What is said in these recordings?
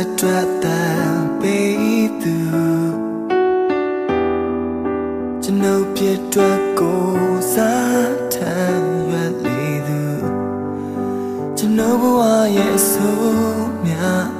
အတွက်တန်ပေးသူကျွန်ုပ်ပြတ်တွက်ကိုစားထမ်းရွက်လေသူကျွန်ုပ်ဘဝရဲ့အဆုံးများ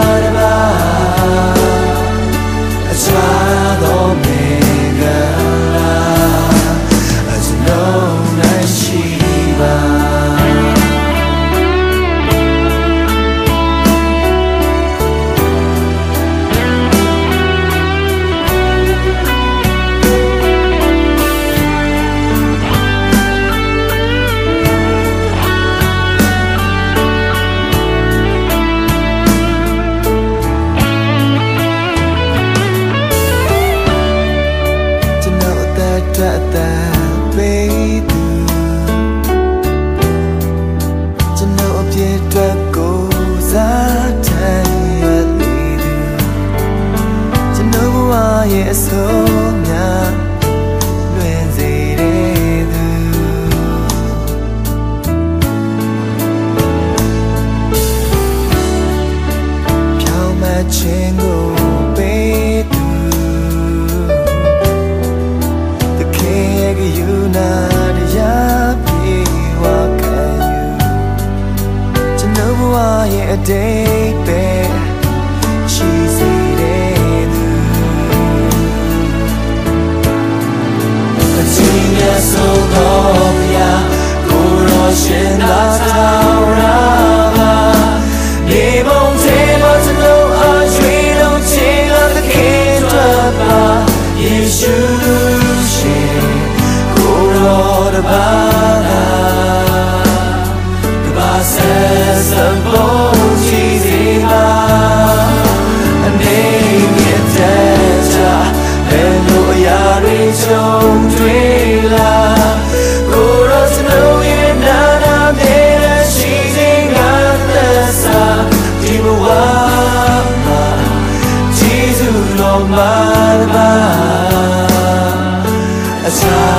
ဝရဲ့အတိတ်ပဲရှိစေတယ်သူအချင်းရဲ့ဆိုတော့ပြကိုရောရှင်သာတော်ရာပါနေမုံသေးမစလို့အရွေလုံးချေကသခင်တော်ပါယေရှုရှင်ကိုရောတပါ Song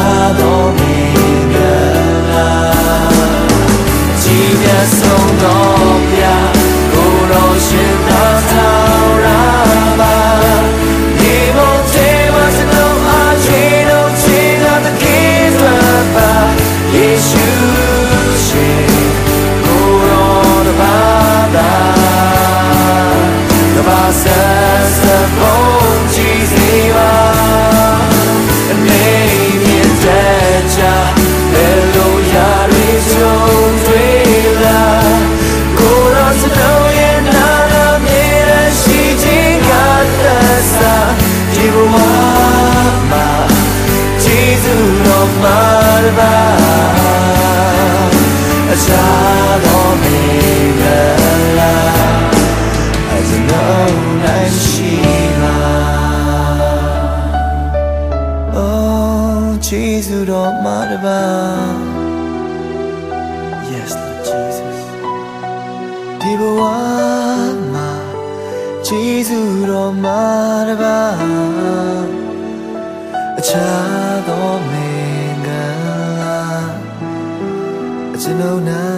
salvar as Omega, as Jesus, don't Yes, Lord Jesus. Dibawama, Jesus, don't matter about. to know now.